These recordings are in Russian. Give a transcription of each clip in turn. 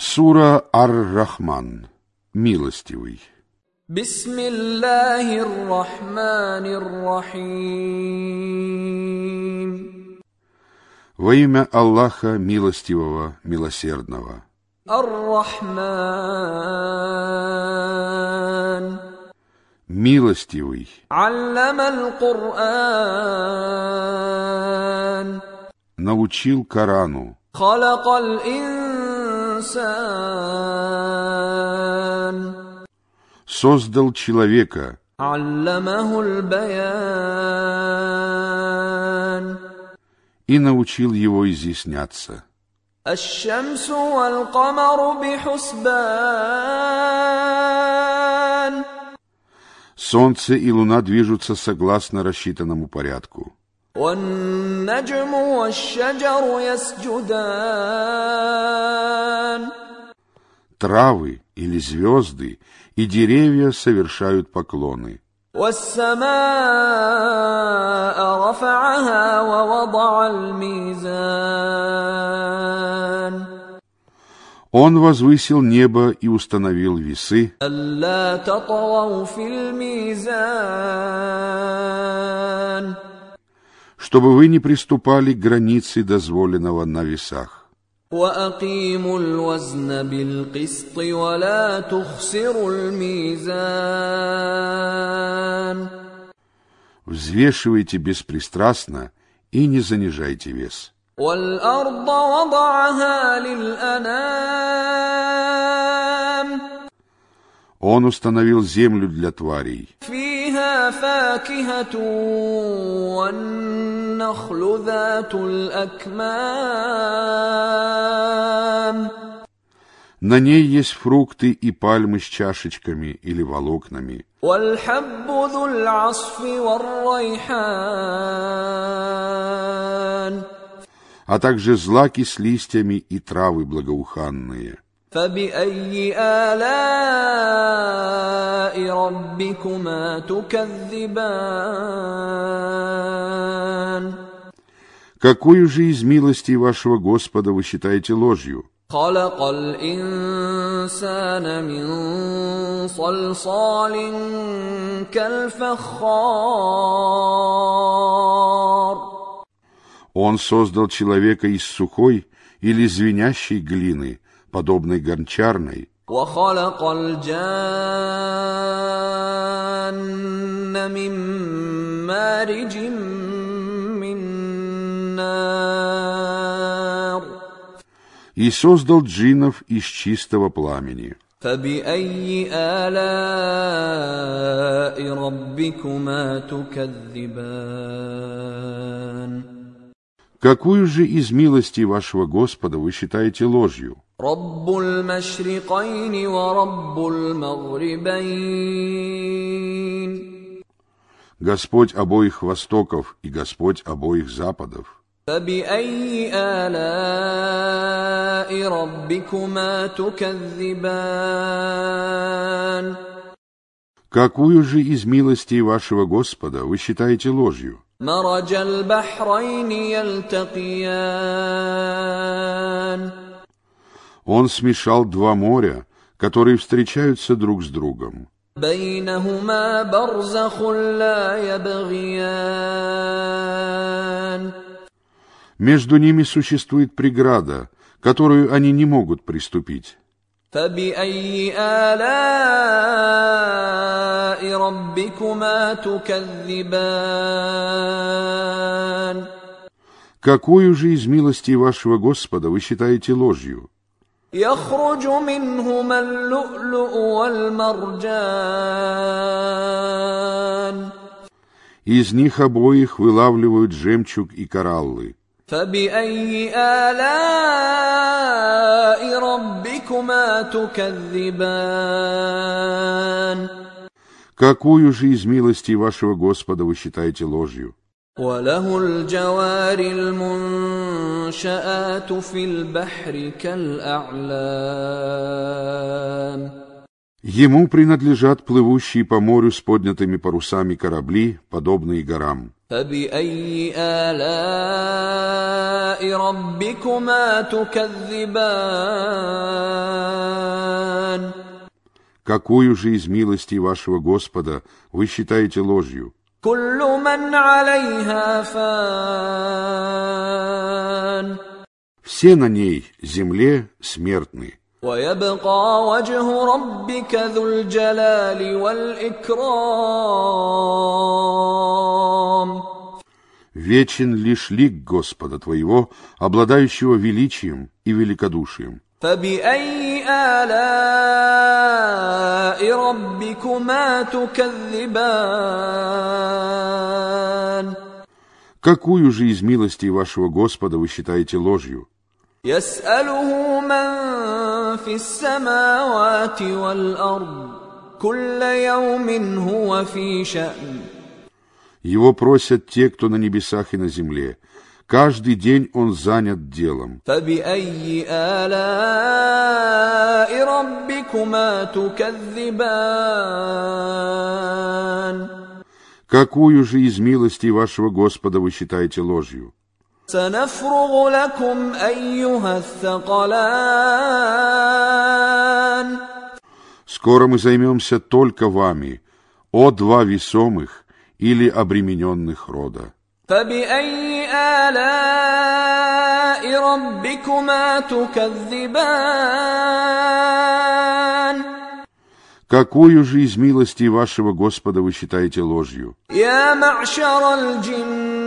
Сура Ар-Рахман. Милостивый. Бисмиллахир-Рахманир-Рахим. Во имя Аллаха Милостивого, Милосердного. Ар-Рахман. Милостивый. Аллама Аль-Кур'ан. Научил Корану. Халакал инсан الإنسان создал человека, علمه البيان и научил его изъясняться. الشمس والقمر بحسبان Солнце и луна движутся согласно рассчитанному порядку. والنجم والشجر يسجدان Травы или звезды и деревья совершают поклоны. والسماء رفعها ووضع الميزان Он возвысил небо и установил весы, ألا تطغوا في الميزان чтобы вы не приступали к границе дозволенного на весах. وأقيموا الوزن بالقسط ولا تخسروا الميزان Взвешивайте беспристрастно и не занижайте вес. والأرض وضعها للأنام он установил землю для тварей. На ней есть фрукты и пальмы с чашечками или волокнами. А также злаки с листьями и травы благоуханные. فبأي آلاء ربكما تكذبان Какую же из милостей вашего Господа вы считаете ложью? خلق الإنسان من صلصال كالفخار Он создал человека из сухой или звенящей глины, подобной гончарной, وخلق الجان من مارج من نار и создал джиннов из чистого пламени. فبأي آلاء ربكما تكذبان Какую же из милостей вашего Господа вы считаете ложью? رب المشرقين ورب المغربين Господь обоих востоков и Господь обоих западов. فبأي آلاء ربكما تكذبان Какую же из милостей вашего Господа вы считаете ложью? مرج البحرين يلتقيان Он смешал два моря, которые встречаются друг с другом. بينهما برزخ لا يبغيان Между ними существует преграда, которую они не могут приступить. فبأي آلاء ربكما تكذبان Какую же из милостей вашего Господа вы считаете ложью? يخرج منهما اللؤلؤ والمرجان Из них обоих вылавливают жемчуг и кораллы. فبأي آلاء ربكما تكذبان Какую же из милостей вашего Господа вы считаете ложью? وله الجوار المنشآت في البحر كالأعلام Ему принадлежат плывущие по морю с поднятыми парусами корабли, подобные горам. Какую же из милости вашего Господа вы считаете ложью? Все на ней, земле, смертны. ويبقى وجه ربك ذو الجلال والإكرام Вечен лишь лик Господа твоего, обладающего величием и великодушием. فبأي آلاء ربكما تكذبان Какую же из милостей вашего Господа вы считаете ложью? يسأله من في السماوات والأرض كل يوم هو في شأن Его просят те, кто на небесах и на земле. Каждый день он занят делом. فبأي آلاء ربكما تكذبان Какую же из милостей вашего Господа вы считаете ложью? سنفرغ لكم أيها الثقلان Скоро мы займемся только вами, о два весомых или обремененных рода. فبأي آلاء ربكما تكذبان Какую же из милостей вашего Господа вы считаете ложью? يا معشر الجن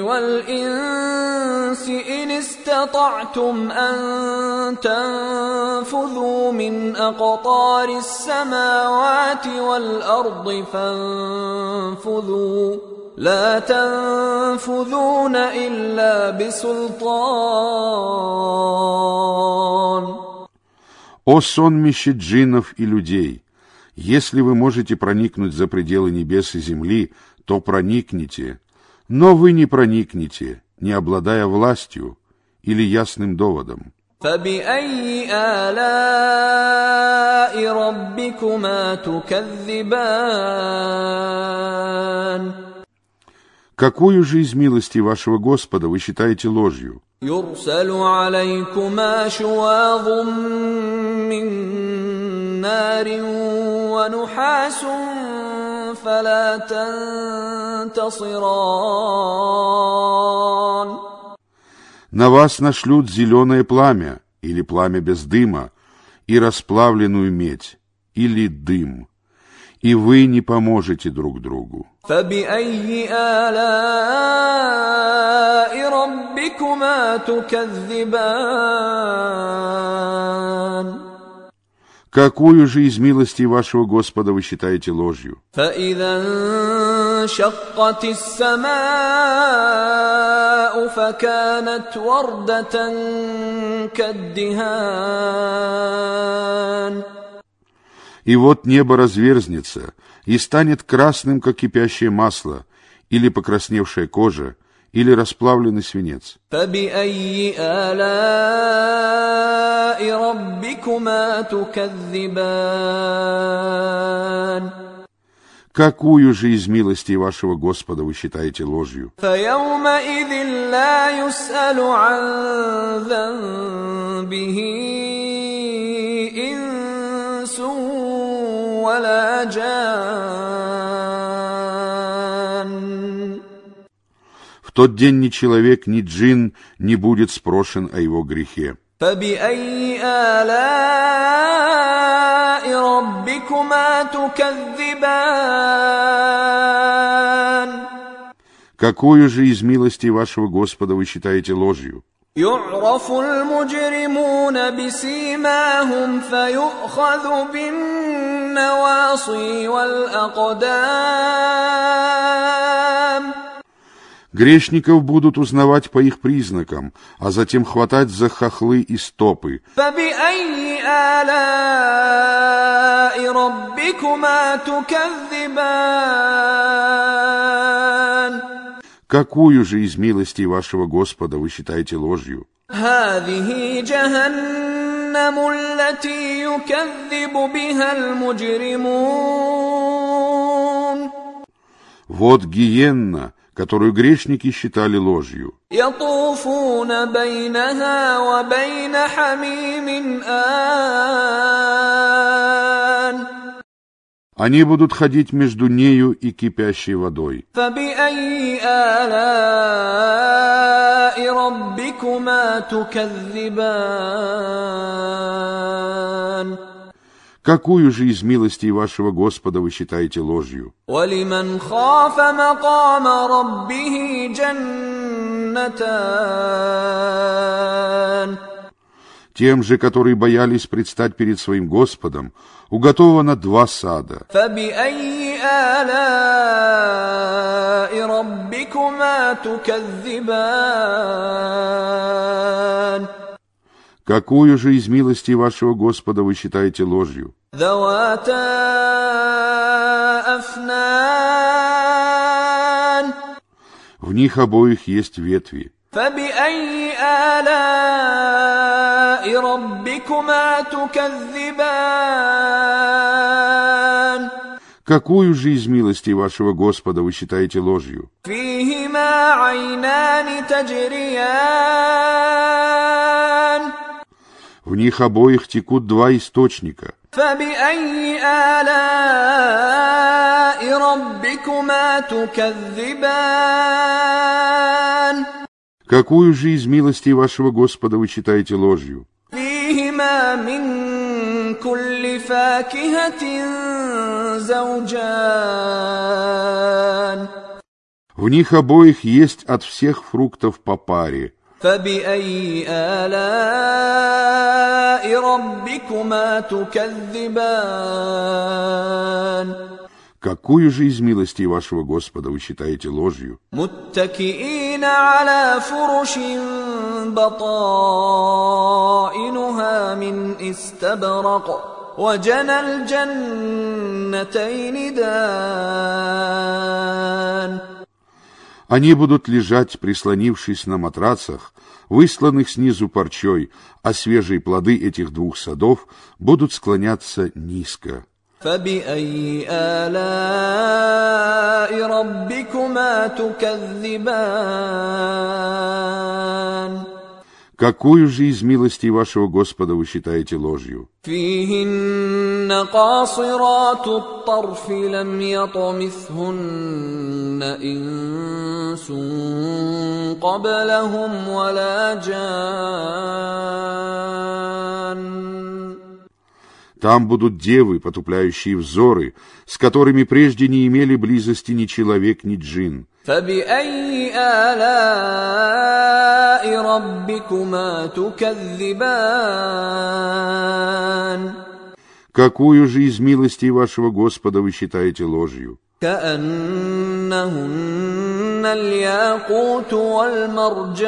والإنس إن استطعتم أن تنفذوا من أقطار السماوات والأرض فانفذوا لا تنفذون إلا بسلطان О сонмище джиннов и людей! Если вы можете проникнуть за пределы небес и земли, то проникните, но вы не проникнете, не обладая властью или ясным доводом. فبأي آلاء ربكما تكذبان Какую же из милостей вашего Господа вы считаете ложью? يرسل عليكما شواظ من نار ونحاس فلا تنتصران На вас нашлют зеленое пламя, или пламя без дыма, и расплавленную медь, или дым, и вы не поможете друг другу. فبأي آلاء ربكما تكذبان Какую же из милости вашего Господа вы считаете ложью? И вот небо разверзнется и станет красным, как кипящее масло, или покрасневшая кожа, или расплавленный свинец. فبأي آلاء ربكما تكذبان Какую же из милостей вашего Господа вы считаете ложью? فيومئذ لا يسأل عن ذنبه إنس ولا جان тот день ни человек, ни джин не будет спрошен о его грехе. فبأي آلاء ربكما تكذبان Какую же из милостей вашего Господа вы считаете ложью? يعرف المجرمون بسيماهم فيؤخذ بالنواصي والأقدام Грешников будут узнавать по их признакам, а затем хватать за хохлы и стопы. Какую же из милостей вашего Господа вы считаете ложью? Вот гиенна, которую грешники считали ложью. Они будут ходить между нею и кипящей водой. Какую же из милостей вашего Господа вы считаете ложью? ولمن خاف مقام ربه جنتان Тем же, которые боялись предстать перед своим Господом, уготовано два сада. فبأي آلاء ربكما تكذبان Какую же из милости вашего Господа вы считаете ложью? В них обоих есть ветви. Какую же из милостей вашего Господа вы считаете ложью? В в них обоих текут два источника. Какую же из милостей вашего Господа вы считаете ложью? В них обоих есть от всех фруктов по паре – فبأي آلاء ربكما تكذبان Какую же из милостей вашего Господа вы считаете ложью? متكئين على فرش بطائنها من استبرق وجنى الجنتين دان Они будут лежать, прислонившись на матрацах, высланных снизу парчой, а свежие плоды этих двух садов будут склоняться низко. فبأي آلاء ربكما تكذبان Какую же из милостей вашего Господа вы считаете ложью? فيهن قاصرات الطرف لم يطمثهن إنس قبلهم ولا جان Там будут девы, потупляющие взоры, с которыми прежде не имели близости ни человек, ни джин. فبأي آلاء ربكما تكذبان Какую же из милостей вашего Господа вы считаете ложью? كأنهن الياقوت والمرجان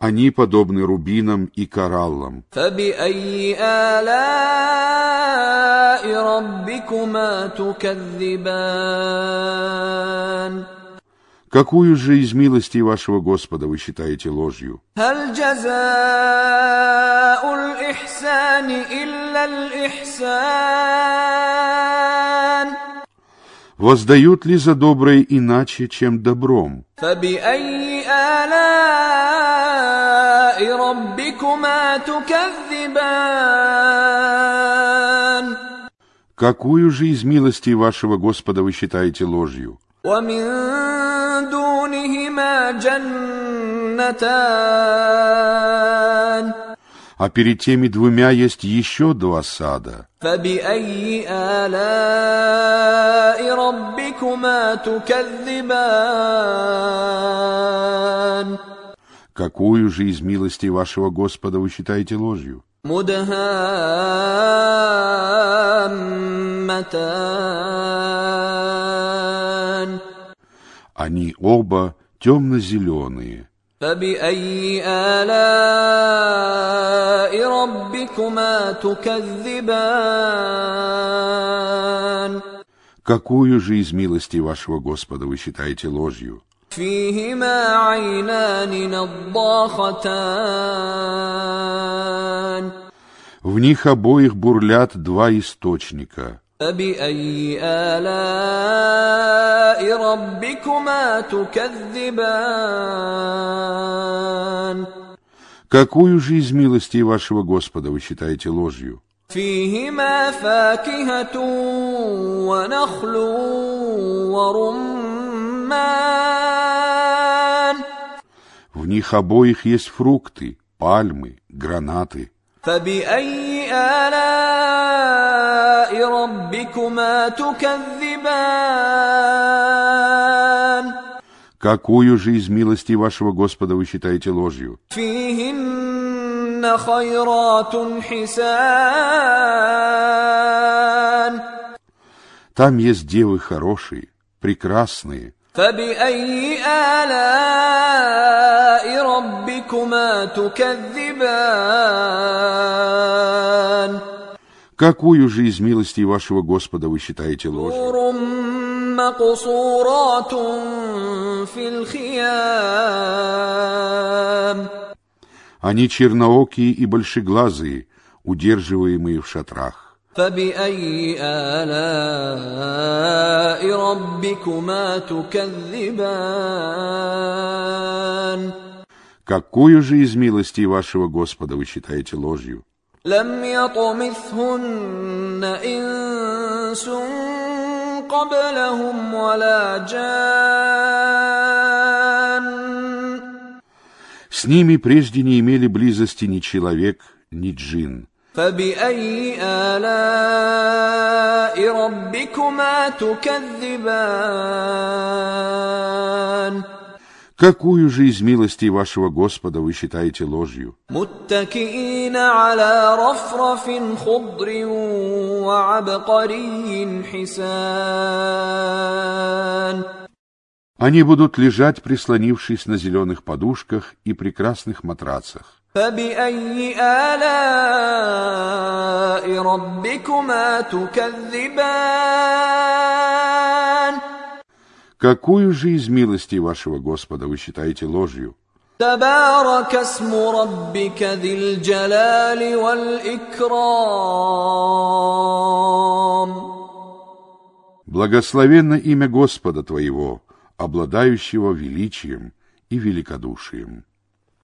Они подобны рубинам и кораллам. فبأي آلاء ربكما تكذبان Какую же из милостей вашего Господа вы считаете ложью? هل جزاء الإحسان إلا الإحسان Воздают ли за доброе иначе, чем добром? فبأي آلاء ربكما تكذبان Какую же из милостей вашего Господа вы считаете ложью? ومن دونهما جنتان а перед теми двумя есть еще два сада. Какую же из милости вашего Господа вы считаете ложью? Они оба темно-зеленые. فبأي آلاء ربكما تكذبان Какую же из милостей вашего Господа вы считаете ложью? فيهما عينان نضاختان В них обоих бурлят два источника. فبأي آلاء ربكما تكذبان Какую же из милостей вашего Господа вы считаете ложью? فيهما فاكهة ونخل ورمان В них обоих есть фрукты, пальмы, гранаты. فبأي آلاء ربكما تكذبان Какую же из милости вашего Господа вы считаете ложью? فيهن خيرات حسان Там есть девы хорошие, прекрасные. فبأي آلاء ربكما تكذبان Какую же из милости вашего Господа вы считаете ложью? حور مقصورات في الخيام Они черноокие и большеглазые, удерживаемые в шатрах. فبأي آلاء ربكما تكذبان Какую же из милостей вашего Господа вы считаете ложью? لم يطمثهن إنس قبلهم ولا جان С ними прежде не имели близости ни человек, ни джин. فبأي آلاء ربكما تكذبان Какую же из милостей вашего Господа вы считаете ложью? متكئين على رفرف خضر وعبقري حسان Они будут лежать, прислонившись на зеленых подушках и прекрасных матрацах. فبأي آلاء ربكما تكذبان Какую же из милостей вашего Господа вы считаете ложью? تبارك اسم ربك ذي الجلال والإكرام Благословенно имя Господа твоего, обладающего величием и великодушием.